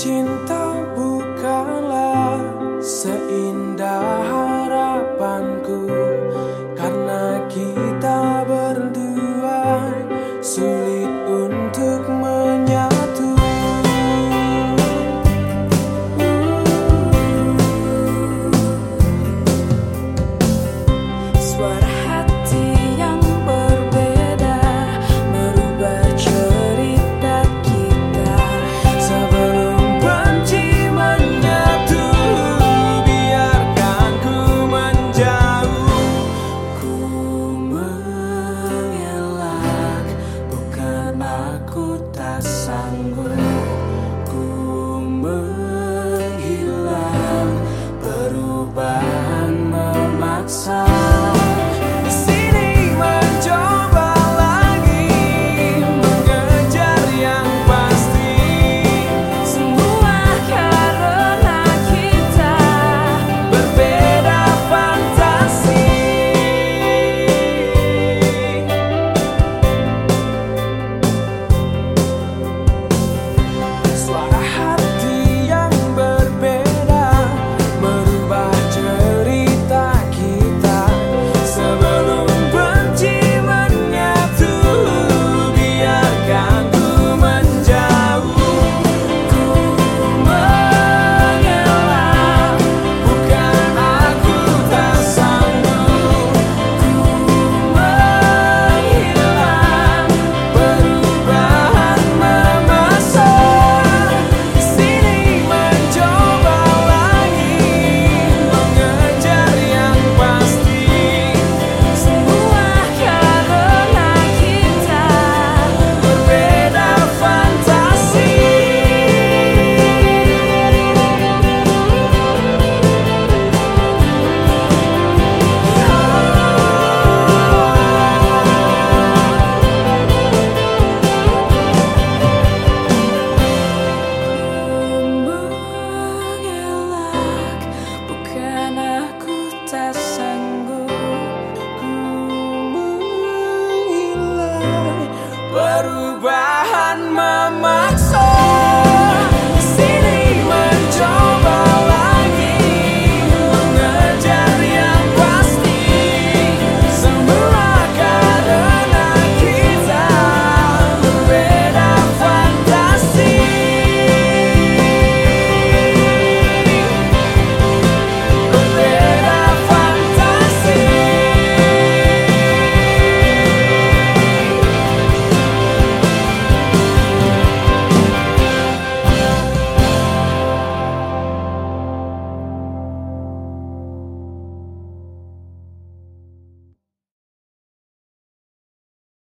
心 perubahan memaksa.